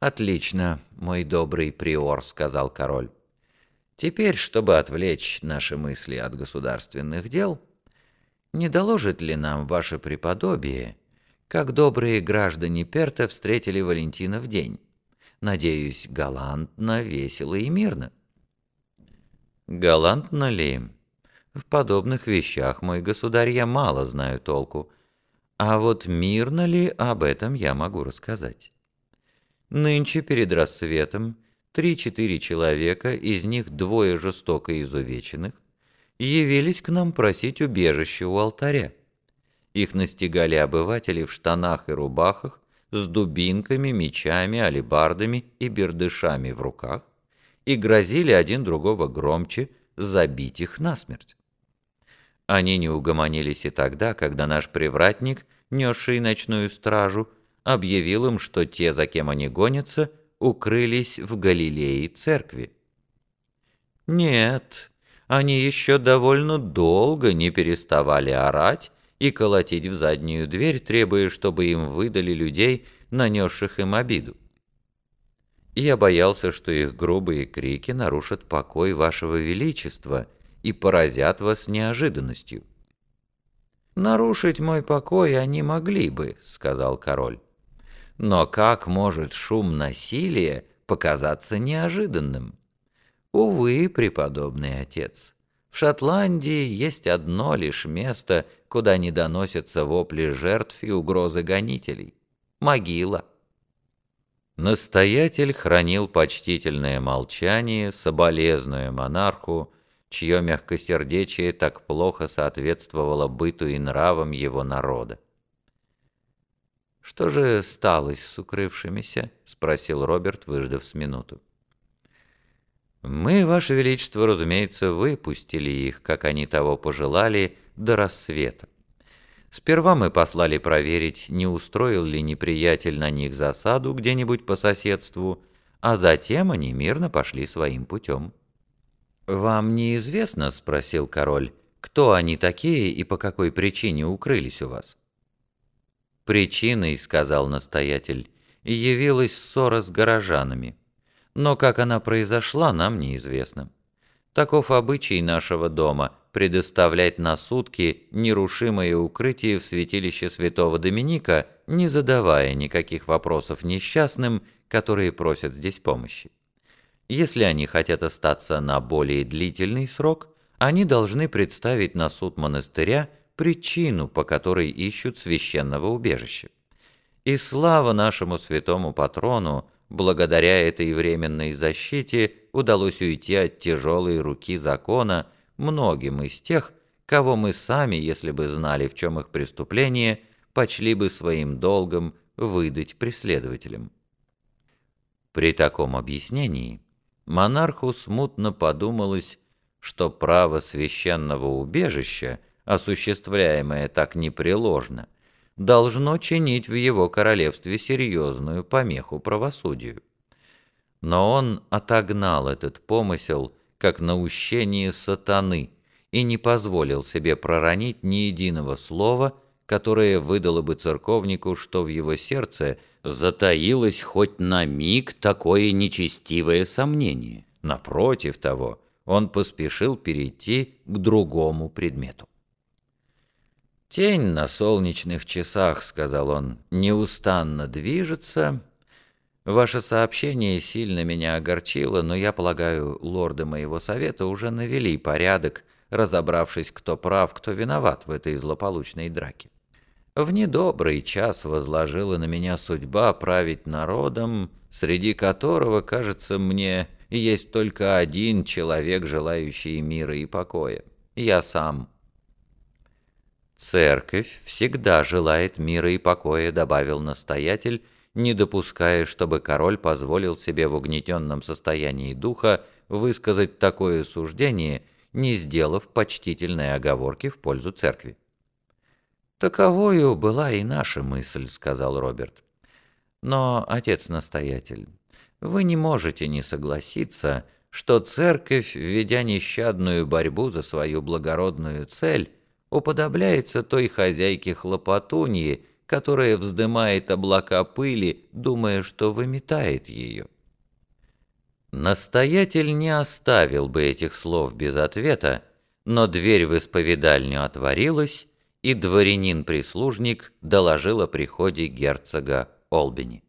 «Отлично, мой добрый приор», — сказал король. «Теперь, чтобы отвлечь наши мысли от государственных дел, не доложит ли нам ваше преподобие, как добрые граждане Перта встретили Валентина в день? Надеюсь, галантно, весело и мирно». «Галантно ли?» В подобных вещах, мой государь, я мало знаю толку. А вот мирно ли, об этом я могу рассказать. Нынче перед рассветом три-четыре человека, из них двое жестоко изувеченных, явились к нам просить убежище у алтаря. Их настигали обыватели в штанах и рубахах, с дубинками, мечами, алебардами и бердышами в руках и грозили один другого громче забить их насмерть. Они не угомонились и тогда, когда наш привратник, несший ночную стражу, объявил им, что те, за кем они гонятся, укрылись в Галилее церкви. Нет, они еще довольно долго не переставали орать и колотить в заднюю дверь, требуя, чтобы им выдали людей, нанесших им обиду. Я боялся, что их грубые крики нарушат покой вашего величества и поразят вас неожиданностью. «Нарушить мой покой они могли бы», — сказал король. Но как может шум насилия показаться неожиданным? Увы, преподобный отец, в Шотландии есть одно лишь место, куда не доносятся вопли жертв и угрозы гонителей — могила. Настоятель хранил почтительное молчание, соболезнуя монарху, чье мягкосердечие так плохо соответствовало быту и нравам его народа. «Что же сталось с укрывшимися?» — спросил Роберт, выждав с минуту. «Мы, Ваше Величество, разумеется, выпустили их, как они того пожелали, до рассвета. Сперва мы послали проверить, не устроил ли неприятель на них засаду где-нибудь по соседству, а затем они мирно пошли своим путем». «Вам неизвестно, — спросил король, — кто они такие и по какой причине укрылись у вас?» Причиной, сказал настоятель, явилась ссора с горожанами. Но как она произошла, нам неизвестно. Таков обычай нашего дома – предоставлять на сутки нерушимое укрытие в святилище святого Доминика, не задавая никаких вопросов несчастным, которые просят здесь помощи. Если они хотят остаться на более длительный срок, они должны представить на суд монастыря причину, по которой ищут священного убежища. И слава нашему святому патрону, благодаря этой временной защите удалось уйти от тяжелой руки закона многим из тех, кого мы сами, если бы знали, в чем их преступление, почли бы своим долгом выдать преследователям. При таком объяснении монарху смутно подумалось, что право священного убежища – осуществляемое так непреложно, должно чинить в его королевстве серьезную помеху правосудию. Но он отогнал этот помысел, как наущение сатаны, и не позволил себе проронить ни единого слова, которое выдало бы церковнику, что в его сердце затаилось хоть на миг такое нечестивое сомнение. Напротив того, он поспешил перейти к другому предмету. «Тень на солнечных часах», — сказал он, — «неустанно движется. Ваше сообщение сильно меня огорчило, но я полагаю, лорды моего совета уже навели порядок, разобравшись, кто прав, кто виноват в этой злополучной драке. В недобрый час возложила на меня судьба править народом, среди которого, кажется мне, есть только один человек, желающий мира и покоя. Я сам». «Церковь всегда желает мира и покоя», — добавил настоятель, не допуская, чтобы король позволил себе в угнетенном состоянии духа высказать такое суждение, не сделав почтительной оговорки в пользу церкви. «Таковою была и наша мысль», — сказал Роберт. «Но, отец-настоятель, вы не можете не согласиться, что церковь, ведя нещадную борьбу за свою благородную цель, уподобляется той хозяйке хлопотуньи, которая вздымает облака пыли, думая, что выметает ее. Настоятель не оставил бы этих слов без ответа, но дверь в исповедальню отворилась, и дворянин-прислужник доложил о приходе герцога Олбини.